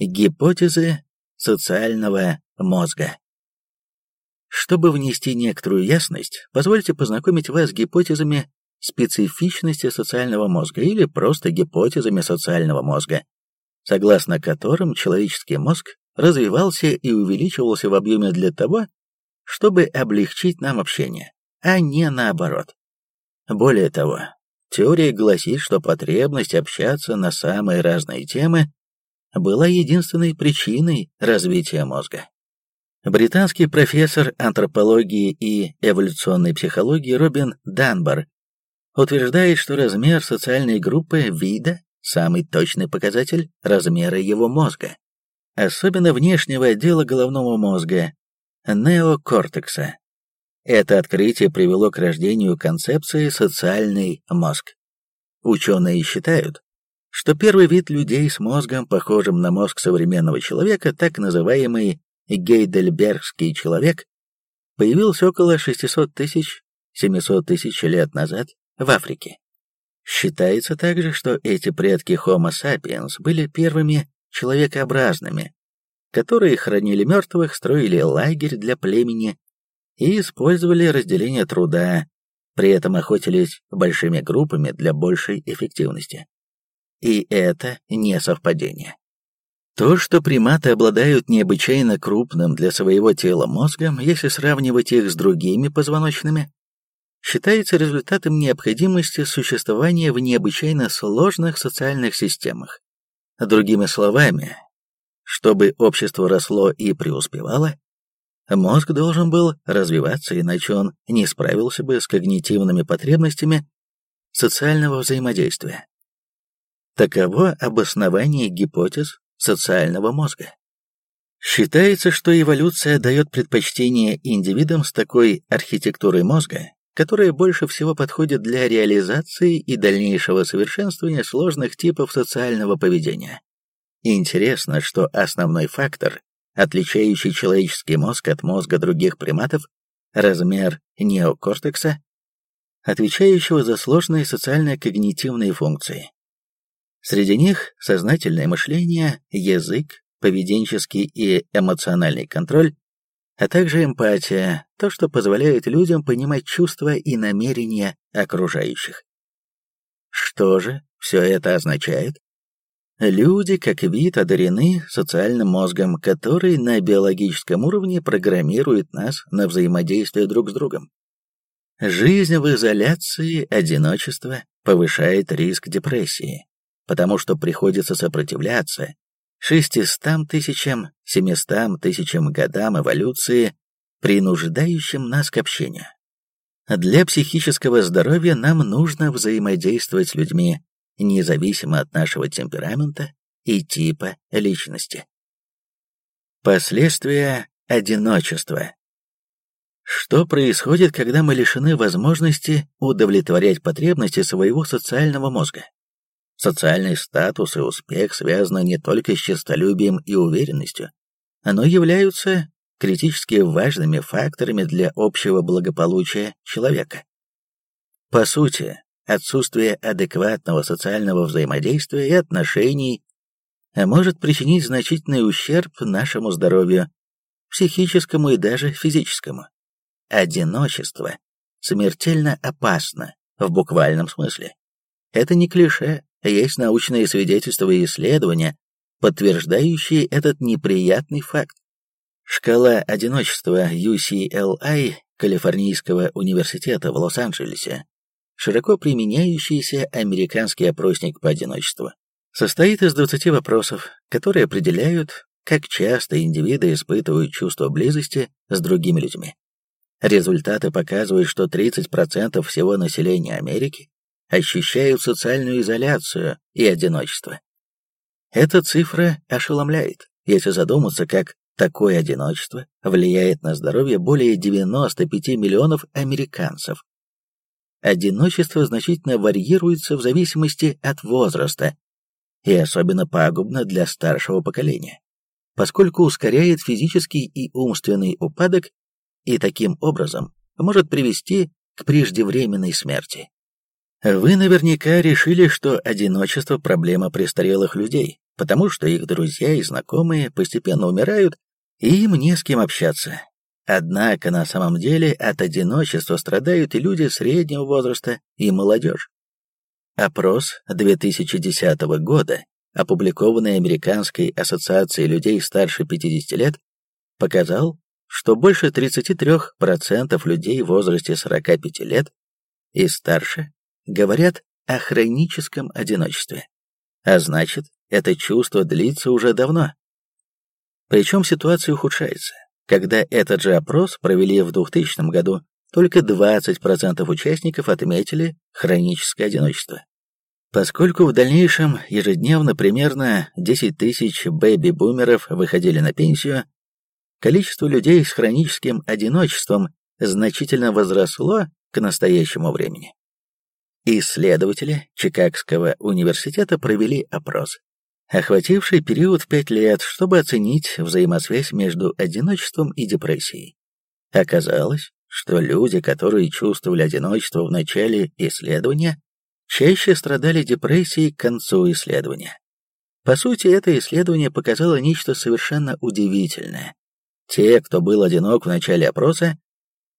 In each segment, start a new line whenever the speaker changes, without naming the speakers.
Гипотезы социального мозга. Чтобы внести некоторую ясность, позвольте познакомить вас с гипотезами специфичности социального мозга или просто гипотезами социального мозга, согласно которым человеческий мозг развивался и увеличивался в объеме для того, чтобы облегчить нам общение, а не наоборот. Более того, теория гласит, что потребность общаться на самые разные темы была единственной причиной развития мозга. Британский профессор антропологии и эволюционной психологии Робин Данбар утверждает, что размер социальной группы вида – самый точный показатель размера его мозга, особенно внешнего отдела головного мозга, неокортекса. Это открытие привело к рождению концепции «социальный мозг». Ученые считают, что первый вид людей с мозгом, похожим на мозг современного человека, так называемый гейдельбергский человек, появился около 600 тысяч 700 тысяч лет назад в Африке. Считается также, что эти предки Homo sapiens были первыми человекообразными, которые хранили мертвых, строили лагерь для племени и использовали разделение труда, при этом охотились большими группами для большей эффективности. И это не совпадение. То, что приматы обладают необычайно крупным для своего тела мозгом, если сравнивать их с другими позвоночными, считается результатом необходимости существования в необычайно сложных социальных системах. Другими словами, чтобы общество росло и преуспевало, мозг должен был развиваться, иначе он не справился бы с когнитивными потребностями социального взаимодействия. Таково обоснование гипотез социального мозга. Считается, что эволюция дает предпочтение индивидам с такой архитектурой мозга, которая больше всего подходит для реализации и дальнейшего совершенствования сложных типов социального поведения. Интересно, что основной фактор, отличающий человеческий мозг от мозга других приматов, размер неокортекса, отвечающего за сложные социально-когнитивные функции. Среди них сознательное мышление, язык, поведенческий и эмоциональный контроль, а также эмпатия, то, что позволяет людям понимать чувства и намерения окружающих. Что же все это означает? Люди, как вид, одарены социальным мозгом, который на биологическом уровне программирует нас на взаимодействие друг с другом. Жизнь в изоляции, одиночество повышает риск депрессии, потому что приходится сопротивляться 600 тысячам, 700 тысячам годам эволюции, принуждающим нас к общению. Для психического здоровья нам нужно взаимодействовать с людьми, независимо от нашего темперамента и типа личности. Последствия одиночества. Что происходит, когда мы лишены возможности удовлетворять потребности своего социального мозга? Социальный статус и успех связаны не только с честолюбием и уверенностью, но являются критически важными факторами для общего благополучия человека. По сути, отсутствие адекватного социального взаимодействия и отношений может причинить значительный ущерб нашему здоровью, психическому и даже физическому. Одиночество смертельно опасно в буквальном смысле. Это не клише, есть научные свидетельства и исследования, подтверждающие этот неприятный факт. Шкала одиночества UCLI Калифорнийского университета в Лос-Анджелесе, широко применяющийся американский опросник по одиночеству, состоит из 20 вопросов, которые определяют, как часто индивиды испытывают чувство близости с другими людьми. Результаты показывают, что 30% всего населения Америки ощущают социальную изоляцию и одиночество. Эта цифра ошеломляет, если задуматься, как такое одиночество влияет на здоровье более 95 миллионов американцев. Одиночество значительно варьируется в зависимости от возраста и особенно пагубно для старшего поколения, поскольку ускоряет физический и умственный упадок и таким образом может привести к преждевременной смерти. Вы наверняка решили, что одиночество – проблема престарелых людей, потому что их друзья и знакомые постепенно умирают, и им не с кем общаться. Однако на самом деле от одиночества страдают и люди среднего возраста, и молодежь. Опрос 2010 года, опубликованный Американской ассоциацией людей старше 50 лет, показал, что больше 33% людей в возрасте 45 лет и старше говорят о хроническом одиночестве. А значит, это чувство длится уже давно. Причем ситуация ухудшается. Когда этот же опрос провели в 2000 году, только 20% участников отметили хроническое одиночество. Поскольку в дальнейшем ежедневно примерно 10 тысяч бэби-бумеров выходили на пенсию, количество людей с хроническим одиночеством значительно возросло к настоящему времени. Исследователи Чикагского университета провели опрос, охвативший период 5 лет, чтобы оценить взаимосвязь между одиночеством и депрессией. Оказалось, что люди, которые чувствовали одиночество в начале исследования, чаще страдали депрессией к концу исследования. По сути, это исследование показало нечто совершенно удивительное. Те, кто был одинок в начале опроса,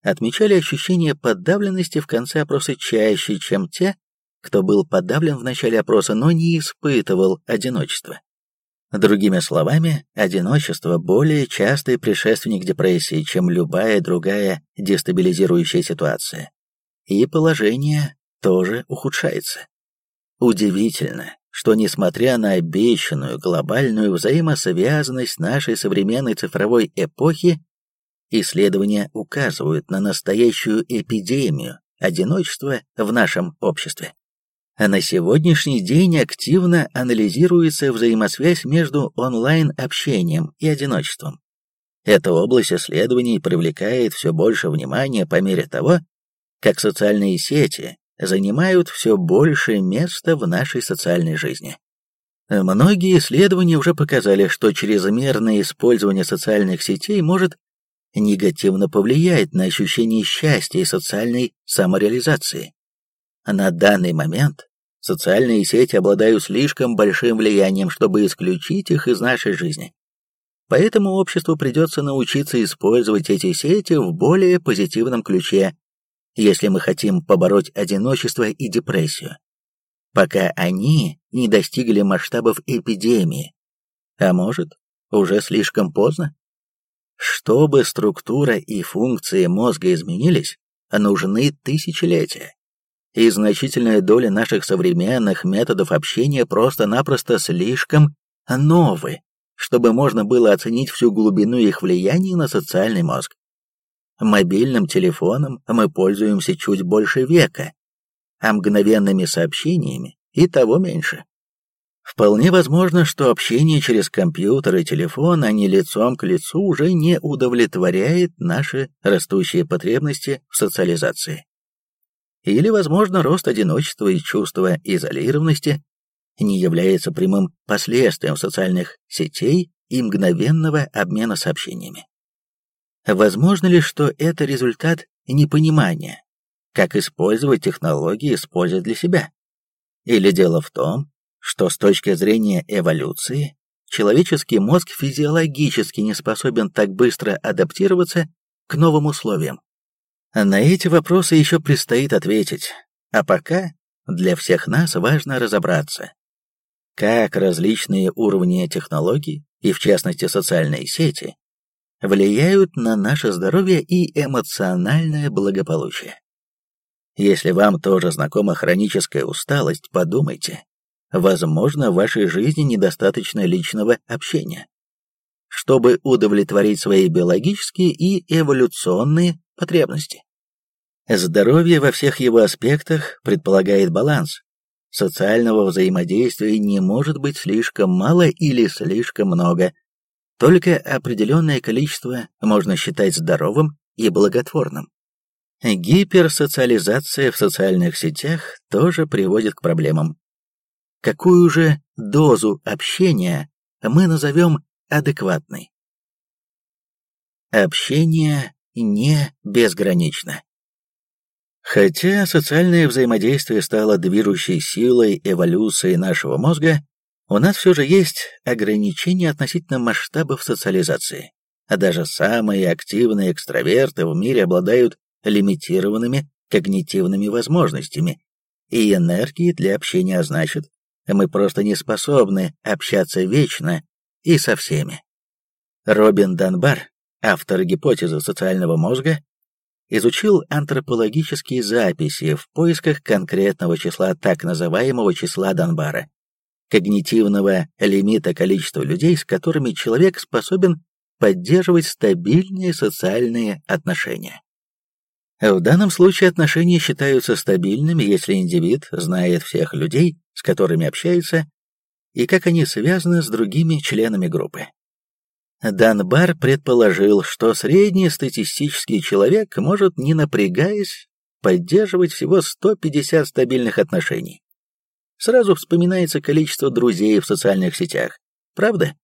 отмечали ощущение подавленности в конце опроса чаще, чем те, кто был подавлен в начале опроса, но не испытывал одиночества. Другими словами, одиночество – более частый предшественник депрессии, чем любая другая дестабилизирующая ситуация. И положение тоже ухудшается. Удивительно, что несмотря на обещанную глобальную взаимосвязанность нашей современной цифровой эпохи, исследования указывают на настоящую эпидемию одиночества в нашем обществе. А на сегодняшний день активно анализируется взаимосвязь между онлайн-общением и одиночеством. Эта область исследований привлекает все больше внимания по мере того, как социальные сети занимают все большее место в нашей социальной жизни. Многие исследования уже показали, что чрезмерное использование социальных сетей может негативно повлиять на ощущение счастья и социальной самореализации. На данный момент Социальные сети обладают слишком большим влиянием, чтобы исключить их из нашей жизни. Поэтому обществу придется научиться использовать эти сети в более позитивном ключе, если мы хотим побороть одиночество и депрессию, пока они не достигли масштабов эпидемии. А может, уже слишком поздно? Чтобы структура и функции мозга изменились, нужны тысячелетия и значительная доля наших современных методов общения просто-напросто слишком новые, чтобы можно было оценить всю глубину их влияния на социальный мозг. Мобильным телефоном мы пользуемся чуть больше века, а мгновенными сообщениями и того меньше. Вполне возможно, что общение через компьютер и телефон, а не лицом к лицу, уже не удовлетворяет наши растущие потребности в социализации. Или, возможно, рост одиночества и чувства изолированности не является прямым последствием социальных сетей и мгновенного обмена сообщениями. Возможно ли, что это результат непонимания, как использовать технологии с пользой для себя? Или дело в том, что с точки зрения эволюции человеческий мозг физиологически не способен так быстро адаптироваться к новым условиям? На эти вопросы еще предстоит ответить, а пока для всех нас важно разобраться, как различные уровни технологий, и в частности социальные сети, влияют на наше здоровье и эмоциональное благополучие. Если вам тоже знакома хроническая усталость, подумайте, возможно, в вашей жизни недостаточно личного общения. Чтобы удовлетворить свои биологические и эволюционные потребности. Здоровье во всех его аспектах предполагает баланс. Социального взаимодействия не может быть слишком мало или слишком много. Только определенное количество можно считать здоровым и благотворным. Гиперсоциализация в социальных сетях тоже приводит к проблемам. Какую же дозу общения мы назовем адекватной? Общение не безгранично. Хотя социальное взаимодействие стало движущей силой эволюции нашего мозга, У нас все же есть ограничения относительно масштабов социализации. А даже самые активные экстраверты в мире обладают лимитированными когнитивными возможностями и энергией для общения, а значит, мы просто не способны общаться вечно и со всеми. Робин Данбар, автор гипотезы социального мозга, изучил антропологические записи в поисках конкретного числа так называемого числа Данбара, когнитивного лимита количества людей, с которыми человек способен поддерживать стабильные социальные отношения. В данном случае отношения считаются стабильными, если индивид знает всех людей, с которыми общается, и как они связаны с другими членами группы. Данбар предположил, что средний статистический человек может, не напрягаясь, поддерживать всего 150 стабильных отношений. Сразу вспоминается количество друзей в социальных сетях, правда?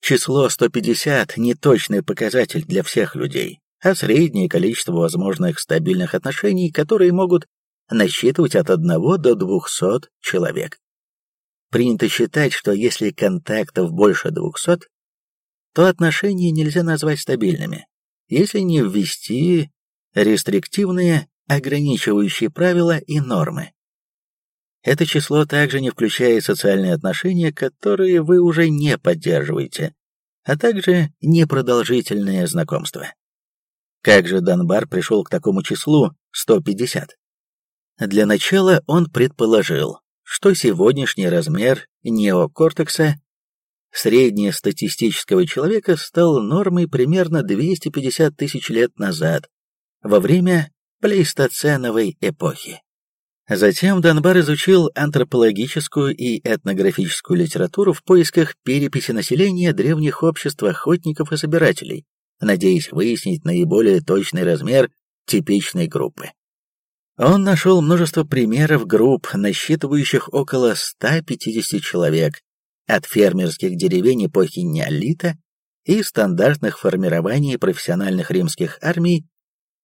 Число 150 – не точный показатель для всех людей, а среднее количество возможных стабильных отношений, которые могут насчитывать от 1 до 200 человек. Принято считать, что если контактов больше 200, то отношения нельзя назвать стабильными, если не ввести рестриктивные, ограничивающие правила и нормы. Это число также не включает социальные отношения, которые вы уже не поддерживаете, а также непродолжительное знакомство. Как же Данбар пришел к такому числу 150? Для начала он предположил, что сегодняшний размер неокортекса среднестатистического человека стал нормой примерно 250 тысяч лет назад, во время плейстоценовой эпохи. Затем Данбар изучил антропологическую и этнографическую литературу в поисках переписи населения древних обществ охотников и собирателей, надеясь выяснить наиболее точный размер типичной группы. Он нашел множество примеров групп, насчитывающих около 150 человек, от фермерских деревень эпохи неолита и стандартных формирований профессиональных римских армий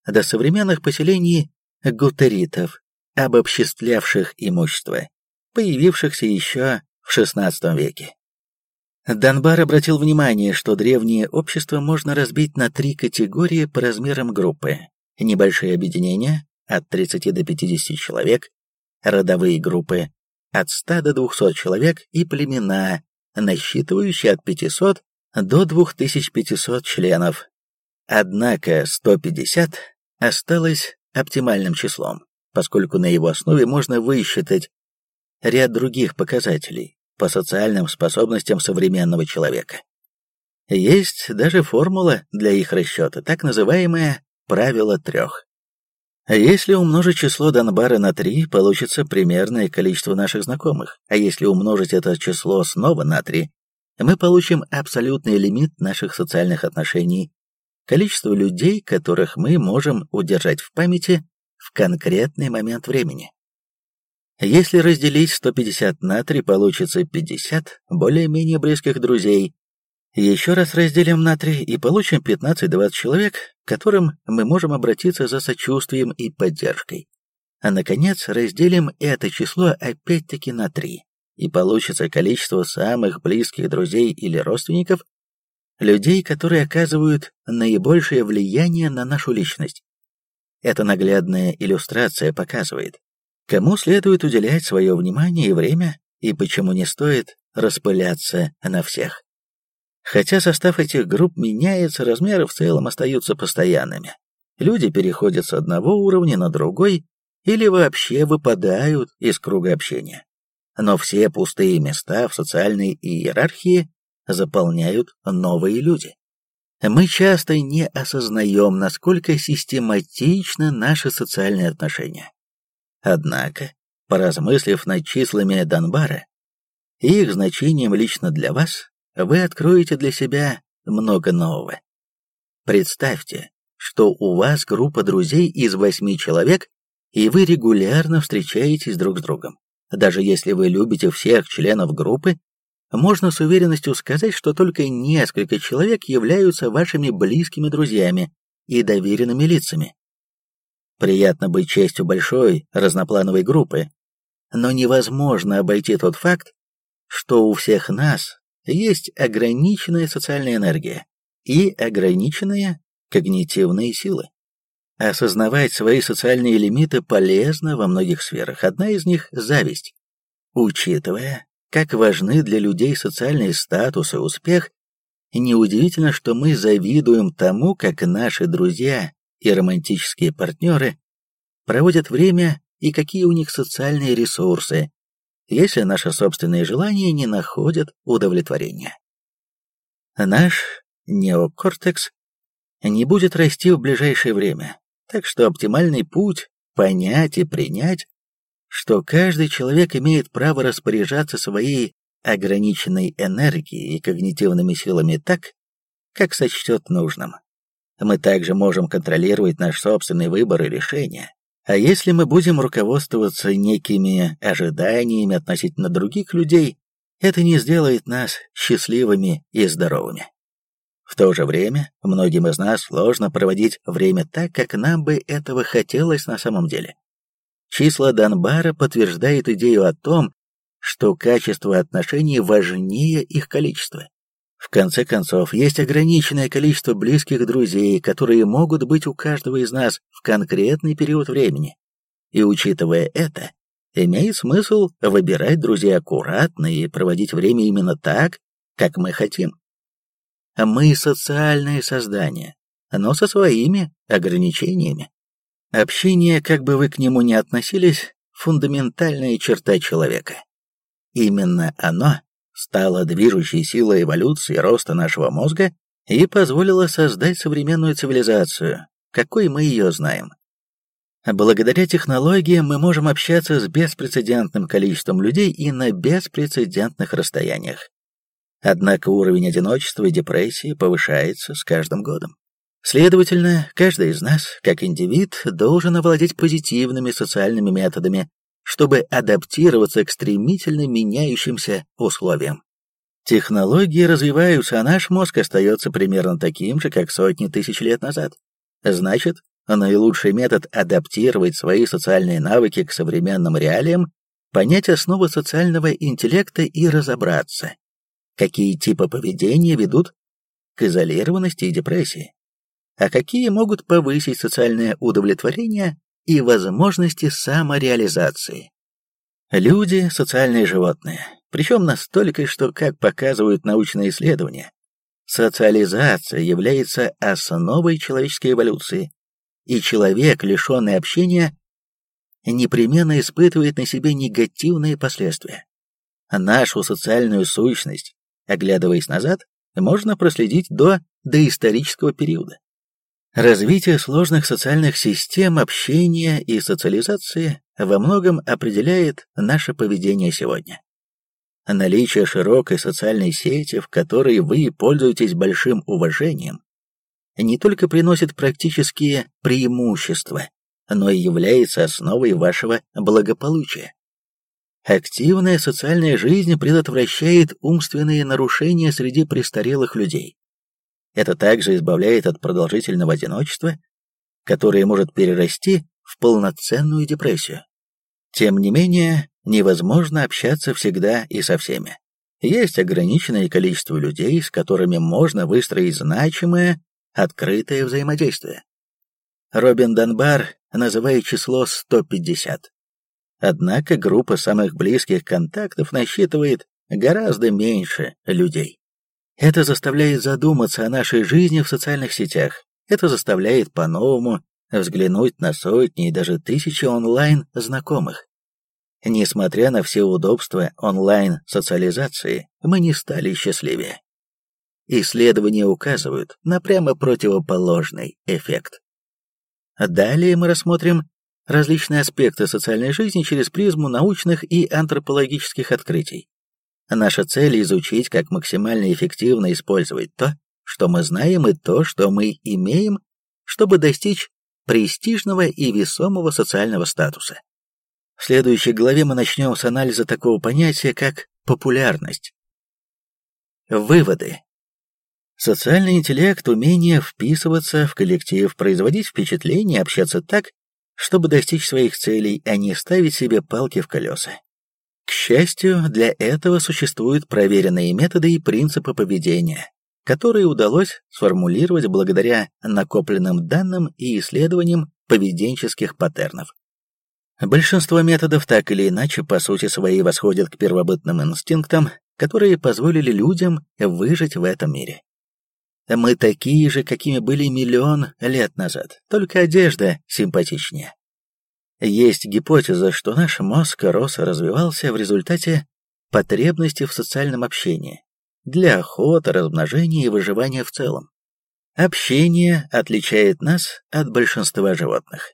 до современных поселений гутеритов, обобществлявших имущество, появившихся еще в XVI веке. Данбар обратил внимание, что древнее общество можно разбить на три категории по размерам группы. Небольшие объединения от 30 до 50 человек, родовые группы от 100 до 200 человек и племена, насчитывающие от 500 до 2500 членов. Однако 150 осталось оптимальным числом, поскольку на его основе можно высчитать ряд других показателей, по социальным способностям современного человека. Есть даже формула для их расчета, так называемое «правило трех». Если умножить число Донбара на 3, получится примерное количество наших знакомых, а если умножить это число снова на 3, мы получим абсолютный лимит наших социальных отношений, количество людей, которых мы можем удержать в памяти в конкретный момент времени. Если разделить 150 на 3, получится 50 более-менее близких друзей. Еще раз разделим на 3 и получим 15-20 человек, к которым мы можем обратиться за сочувствием и поддержкой. А наконец разделим это число опять-таки на 3, и получится количество самых близких друзей или родственников, людей, которые оказывают наибольшее влияние на нашу личность. Эта наглядная иллюстрация показывает, Кому следует уделять свое внимание и время, и почему не стоит распыляться на всех. Хотя состав этих групп меняется, размеры в целом остаются постоянными. Люди переходят с одного уровня на другой или вообще выпадают из круга общения. Но все пустые места в социальной иерархии заполняют новые люди. Мы часто не осознаем, насколько систематичны наши социальные отношения. Однако, поразмыслив над числами Донбара и их значением лично для вас, вы откроете для себя много нового. Представьте, что у вас группа друзей из восьми человек, и вы регулярно встречаетесь друг с другом. Даже если вы любите всех членов группы, можно с уверенностью сказать, что только несколько человек являются вашими близкими друзьями и доверенными лицами. Приятно быть частью большой, разноплановой группы, но невозможно обойти тот факт, что у всех нас есть ограниченная социальная энергия и ограниченные когнитивные силы. Осознавать свои социальные лимиты полезно во многих сферах. Одна из них – зависть. Учитывая, как важны для людей социальный статус и успех, неудивительно, что мы завидуем тому, как наши друзья и романтические партнеры проводят время и какие у них социальные ресурсы, если наши собственные желания не находят удовлетворения. Наш неокортекс не будет расти в ближайшее время, так что оптимальный путь – понять и принять, что каждый человек имеет право распоряжаться своей ограниченной энергией и когнитивными силами так, как сочтет нужным. Мы также можем контролировать наш собственный выбор и решения. А если мы будем руководствоваться некими ожиданиями относительно других людей, это не сделает нас счастливыми и здоровыми. В то же время, многим из нас сложно проводить время так, как нам бы этого хотелось на самом деле. Числа Донбара подтверждают идею о том, что качество отношений важнее их количества. В конце концов, есть ограниченное количество близких друзей, которые могут быть у каждого из нас в конкретный период времени. И учитывая это, имеет смысл выбирать друзей аккуратно и проводить время именно так, как мы хотим. Мы социальные создания, но со своими ограничениями. Общение, как бы вы к нему ни относились, фундаментальная черта человека. Именно оно стало движущей силой эволюции роста нашего мозга и позволило создать современную цивилизацию, какой мы ее знаем. Благодаря технологиям мы можем общаться с беспрецедентным количеством людей и на беспрецедентных расстояниях. Однако уровень одиночества и депрессии повышается с каждым годом. Следовательно, каждый из нас, как индивид, должен овладеть позитивными социальными методами, чтобы адаптироваться к стремительно меняющимся условиям. Технологии развиваются, а наш мозг остается примерно таким же, как сотни тысяч лет назад. Значит, наилучший метод адаптировать свои социальные навыки к современным реалиям – понять основы социального интеллекта и разобраться, какие типы поведения ведут к изолированности и депрессии, а какие могут повысить социальное удовлетворение и возможности самореализации. Люди – социальные животные, причем настолько, что, как показывают научные исследования, социализация является основой человеческой эволюции, и человек, лишенный общения, непременно испытывает на себе негативные последствия. Нашу социальную сущность Оглядываясь назад, можно проследить до доисторического периода. Развитие сложных социальных систем общения и социализации во многом определяет наше поведение сегодня. Наличие широкой социальной сети, в которой вы пользуетесь большим уважением, не только приносит практические преимущества, но и является основой вашего благополучия. Активная социальная жизнь предотвращает умственные нарушения среди престарелых людей. Это также избавляет от продолжительного одиночества, которое может перерасти в полноценную депрессию. Тем не менее, невозможно общаться всегда и со всеми. Есть ограниченное количество людей, с которыми можно выстроить значимое, открытое взаимодействие. Робин Данбар называет число 150. Однако группа самых близких контактов насчитывает гораздо меньше людей. Это заставляет задуматься о нашей жизни в социальных сетях. Это заставляет по-новому взглянуть на сотни и даже тысячи онлайн-знакомых. Несмотря на все удобства онлайн-социализации, мы не стали счастливее. Исследования указывают на прямо противоположный эффект. Далее мы рассмотрим различные аспекты социальной жизни через призму научных и антропологических открытий. Наша цель – изучить, как максимально эффективно использовать то, что мы знаем, и то, что мы имеем, чтобы достичь престижного и весомого социального статуса. В следующей главе мы начнем с анализа такого понятия, как популярность. Выводы. Социальный интеллект – умение вписываться в коллектив, производить впечатление, общаться так, чтобы достичь своих целей, а не ставить себе палки в колеса. Счастью, для этого существуют проверенные методы и принципы поведения, которые удалось сформулировать благодаря накопленным данным и исследованиям поведенческих паттернов. Большинство методов так или иначе по сути своей восходят к первобытным инстинктам, которые позволили людям выжить в этом мире. Мы такие же, какими были миллион лет назад, только одежда симпатичнее. Есть гипотеза, что наш мозг рос и развивался в результате потребности в социальном общении, для охоты, размножения и выживания в целом. Общение отличает нас от большинства животных.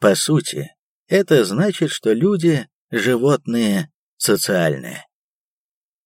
По сути, это значит, что люди – животные социальные.